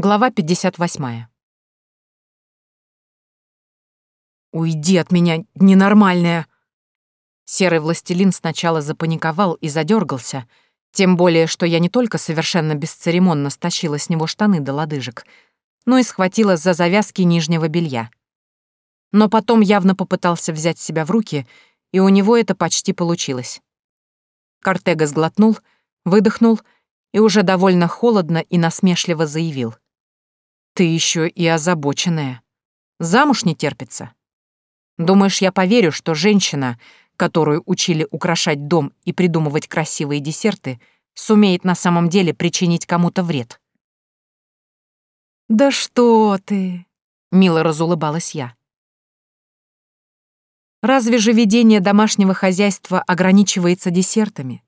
Глава 58. «Уйди от меня, ненормальная!» Серый властелин сначала запаниковал и задергался, тем более, что я не только совершенно бесцеремонно стащила с него штаны до лодыжек, но и схватила за завязки нижнего белья. Но потом явно попытался взять себя в руки, и у него это почти получилось. Картега сглотнул, выдохнул и уже довольно холодно и насмешливо заявил — ты еще и озабоченная. Замуж не терпится. Думаешь, я поверю, что женщина, которую учили украшать дом и придумывать красивые десерты, сумеет на самом деле причинить кому-то вред? «Да что ты!» — мило разулыбалась я. «Разве же ведение домашнего хозяйства ограничивается десертами?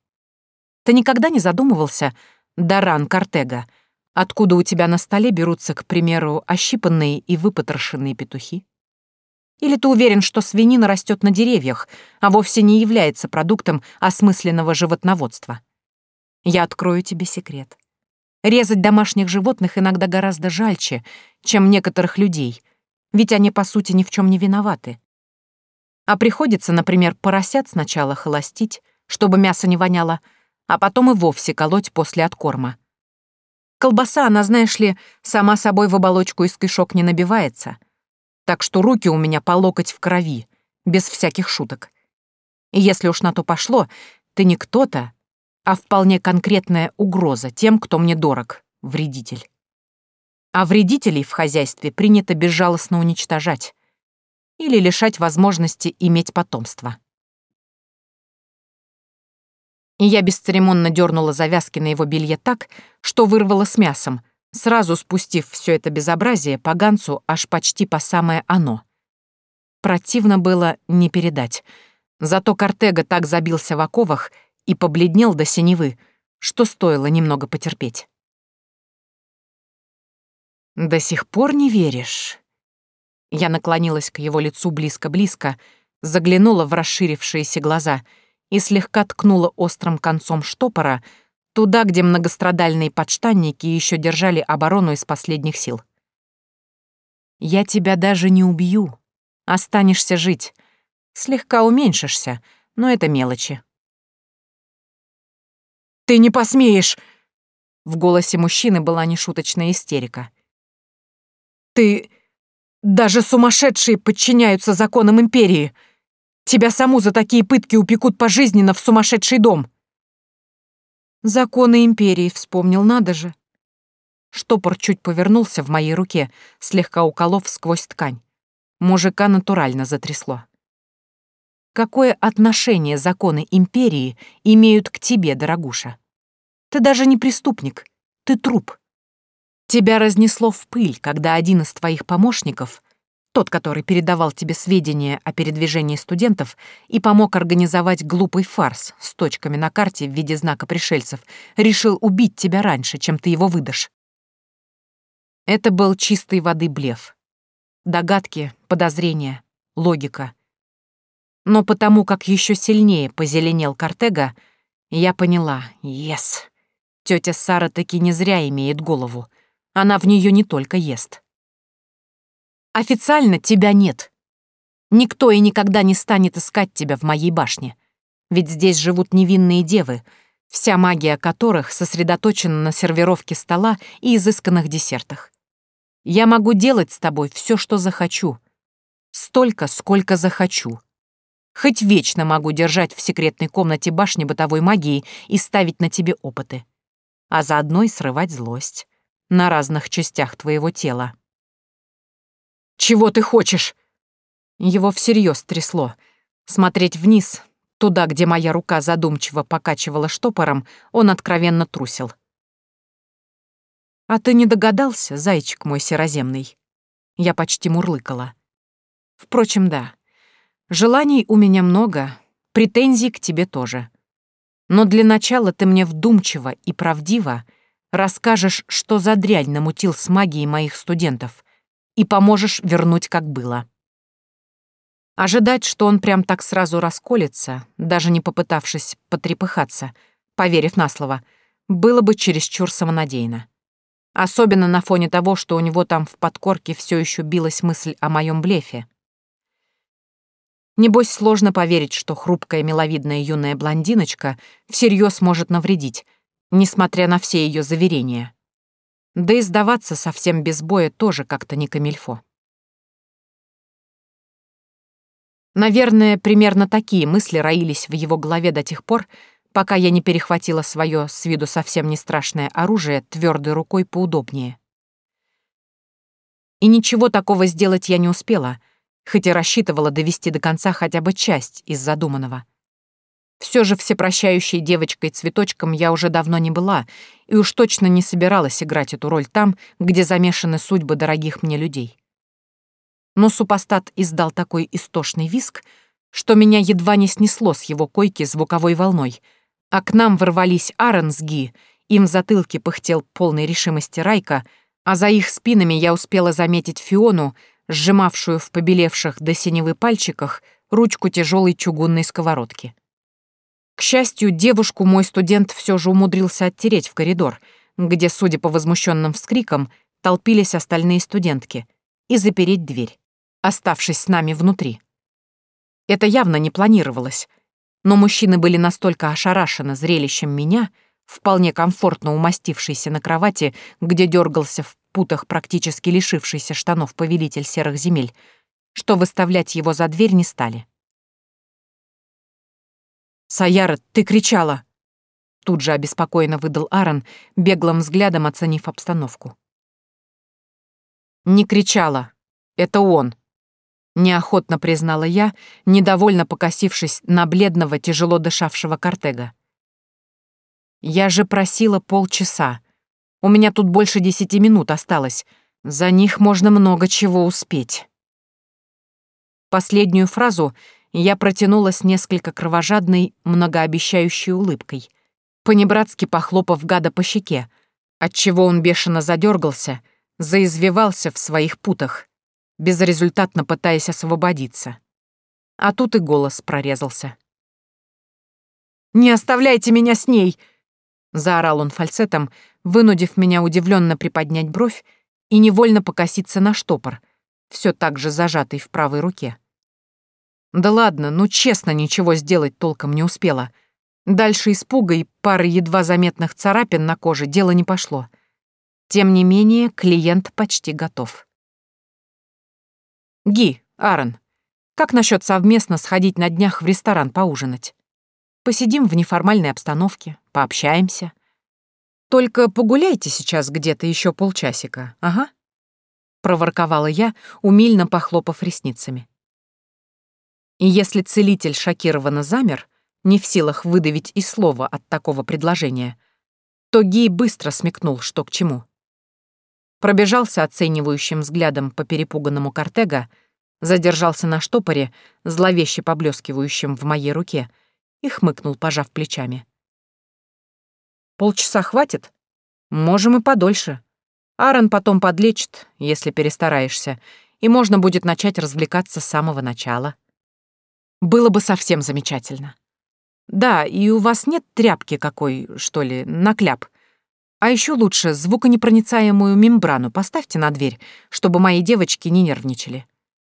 Ты никогда не задумывался, Даран Картега, — Откуда у тебя на столе берутся, к примеру, ощипанные и выпотрошенные петухи? Или ты уверен, что свинина растет на деревьях, а вовсе не является продуктом осмысленного животноводства? Я открою тебе секрет. Резать домашних животных иногда гораздо жальче, чем некоторых людей, ведь они, по сути, ни в чем не виноваты. А приходится, например, поросят сначала холостить, чтобы мясо не воняло, а потом и вовсе колоть после откорма. Колбаса, она, знаешь ли, сама собой в оболочку из кишок не набивается. Так что руки у меня по локоть в крови, без всяких шуток. И если уж на то пошло, ты не кто-то, а вполне конкретная угроза тем, кто мне дорог, вредитель. А вредителей в хозяйстве принято безжалостно уничтожать или лишать возможности иметь потомство и я бесцеремонно дернула завязки на его белье так, что вырвала с мясом, сразу спустив все это безобразие по ганцу аж почти по самое оно. Противно было не передать. Зато Картега так забился в оковах и побледнел до синевы, что стоило немного потерпеть. «До сих пор не веришь?» Я наклонилась к его лицу близко-близко, заглянула в расширившиеся глаза — и слегка ткнула острым концом штопора туда, где многострадальные подштанники еще держали оборону из последних сил. «Я тебя даже не убью. Останешься жить. Слегка уменьшишься, но это мелочи». «Ты не посмеешь!» В голосе мужчины была нешуточная истерика. «Ты... Даже сумасшедшие подчиняются законам Империи!» Тебя саму за такие пытки упекут пожизненно в сумасшедший дом. Законы империи вспомнил, надо же. Штопор чуть повернулся в моей руке, слегка уколов сквозь ткань. Мужика натурально затрясло. Какое отношение законы империи имеют к тебе, дорогуша? Ты даже не преступник, ты труп. Тебя разнесло в пыль, когда один из твоих помощников тот, который передавал тебе сведения о передвижении студентов и помог организовать глупый фарс с точками на карте в виде знака пришельцев, решил убить тебя раньше, чем ты его выдашь. Это был чистой воды блеф. Догадки, подозрения, логика. Но потому как еще сильнее позеленел Картега, я поняла, ес, тетя Сара таки не зря имеет голову. Она в нее не только ест. Официально тебя нет. Никто и никогда не станет искать тебя в моей башне. Ведь здесь живут невинные девы, вся магия которых сосредоточена на сервировке стола и изысканных десертах. Я могу делать с тобой все, что захочу. Столько, сколько захочу. Хоть вечно могу держать в секретной комнате башни бытовой магии и ставить на тебе опыты. А заодно и срывать злость на разных частях твоего тела. Чего ты хочешь?» Его всерьез трясло. Смотреть вниз, туда, где моя рука задумчиво покачивала штопором, он откровенно трусил. «А ты не догадался, зайчик мой сероземный?» Я почти мурлыкала. «Впрочем, да. Желаний у меня много, претензий к тебе тоже. Но для начала ты мне вдумчиво и правдиво расскажешь, что за дрянь намутил с магией моих студентов, и поможешь вернуть, как было. Ожидать, что он прям так сразу расколется, даже не попытавшись потрепыхаться, поверив на слово, было бы чересчур самонадеянно. Особенно на фоне того, что у него там в подкорке все еще билась мысль о моем блефе. Небось, сложно поверить, что хрупкая миловидная юная блондиночка всерьез может навредить, несмотря на все ее заверения. Да и сдаваться совсем без боя тоже как-то не камильфо. Наверное, примерно такие мысли роились в его голове до тех пор, пока я не перехватила свое с виду совсем не страшное оружие твердой рукой поудобнее. И ничего такого сделать я не успела, хоть и рассчитывала довести до конца хотя бы часть из задуманного. Все же всепрощающей девочкой-цветочком я уже давно не была и уж точно не собиралась играть эту роль там, где замешаны судьбы дорогих мне людей. Но супостат издал такой истошный виск, что меня едва не снесло с его койки звуковой волной — а к нам ворвались Аарон с Ги, им в затылке пыхтел полной решимости Райка, а за их спинами я успела заметить Фиону, сжимавшую в побелевших до синевы пальчиках ручку тяжелой чугунной сковородки. К счастью, девушку мой студент все же умудрился оттереть в коридор, где, судя по возмущенным вскрикам, толпились остальные студентки, и запереть дверь, оставшись с нами внутри. Это явно не планировалось — но мужчины были настолько ошарашены зрелищем меня, вполне комфортно умастившийся на кровати, где дергался в путах практически лишившийся штанов повелитель серых земель, что выставлять его за дверь не стали. «Саяра, ты кричала!» Тут же обеспокоенно выдал Аарон, беглым взглядом оценив обстановку. «Не кричала. Это он», Неохотно признала я, недовольно покосившись на бледного, тяжело дышавшего Кортега. «Я же просила полчаса. У меня тут больше десяти минут осталось. За них можно много чего успеть». Последнюю фразу я протянула с несколько кровожадной, многообещающей улыбкой, понебратски похлопав гада по щеке, отчего он бешено задергался, заизвивался в своих путах безрезультатно пытаясь освободиться. А тут и голос прорезался. «Не оставляйте меня с ней!» — заорал он фальцетом, вынудив меня удивленно приподнять бровь и невольно покоситься на штопор, все так же зажатый в правой руке. Да ладно, ну честно, ничего сделать толком не успела. Дальше испуга и пары едва заметных царапин на коже дело не пошло. Тем не менее, клиент почти готов. Ги, Аарон, как насчет совместно сходить на днях в ресторан поужинать? Посидим в неформальной обстановке, пообщаемся. Только погуляйте сейчас где-то еще полчасика, ага. Проворковала я, умильно похлопав ресницами. И если целитель шокированно замер, не в силах выдавить и слова от такого предложения, то Ги быстро смекнул, что к чему пробежался оценивающим взглядом по перепуганному кортега, задержался на штопоре, зловеще поблескивающем в моей руке, и хмыкнул, пожав плечами. «Полчаса хватит? Можем и подольше. Аарон потом подлечит, если перестараешься, и можно будет начать развлекаться с самого начала. Было бы совсем замечательно. Да, и у вас нет тряпки какой, что ли, на кляп?» А еще лучше звуконепроницаемую мембрану поставьте на дверь, чтобы мои девочки не нервничали.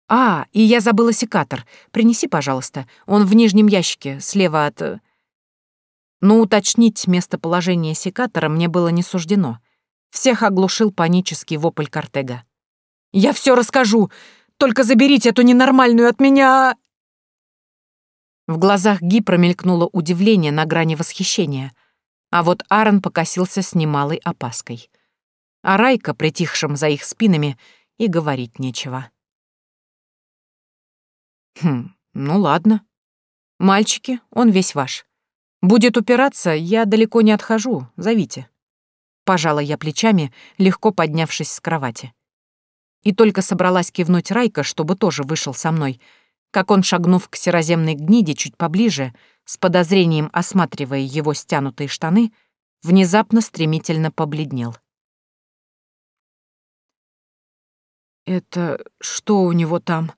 А, и я забыла секатор. Принеси, пожалуйста. Он в нижнем ящике, слева от... Э, Но уточнить местоположение секатора мне было не суждено. Всех оглушил панический вопль Кортега. «Я все расскажу! Только заберите эту ненормальную от меня!» В глазах Ги промелькнуло удивление на грани восхищения — а вот Аарон покосился с немалой опаской. А Райка, притихшим за их спинами, и говорить нечего. «Хм, ну ладно. Мальчики, он весь ваш. Будет упираться, я далеко не отхожу, зовите». Пожала я плечами, легко поднявшись с кровати. И только собралась кивнуть Райка, чтобы тоже вышел со мной, как он, шагнув к сероземной гниде чуть поближе, с подозрением осматривая его стянутые штаны, внезапно стремительно побледнел. «Это что у него там?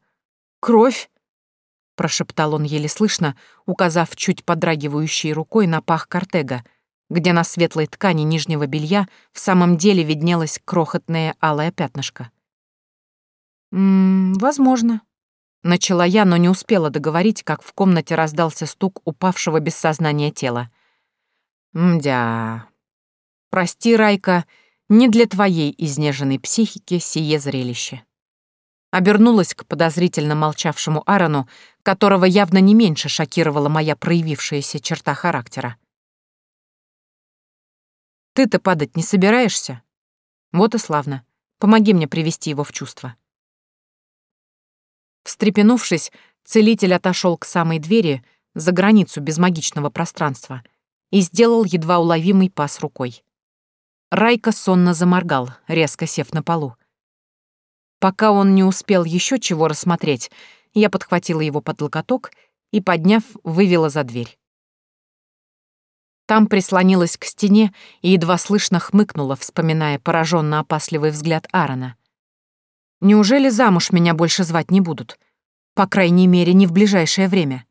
Кровь?» — прошептал он еле слышно, указав чуть подрагивающей рукой на пах Кортега, где на светлой ткани нижнего белья в самом деле виднелось крохотное алое пятнышко. «М -м, возможно», — начала я, но не успела договорить, как в комнате раздался стук упавшего без сознания тела. «Мдя...» «Прости, Райка, не для твоей изнеженной психики сие зрелище». Обернулась к подозрительно молчавшему Аарону, которого явно не меньше шокировала моя проявившаяся черта характера. «Ты-то падать не собираешься?» «Вот и славно. Помоги мне привести его в чувство». Встрепенувшись, целитель отошел к самой двери, за границу безмагичного пространства, и сделал едва уловимый пас рукой. Райка сонно заморгал, резко сев на полу. Пока он не успел еще чего рассмотреть, я подхватила его под локоток и, подняв, вывела за дверь. Там прислонилась к стене и едва слышно хмыкнула, вспоминая пораженно опасливый взгляд Аарона. Неужели замуж меня больше звать не будут? По крайней мере, не в ближайшее время.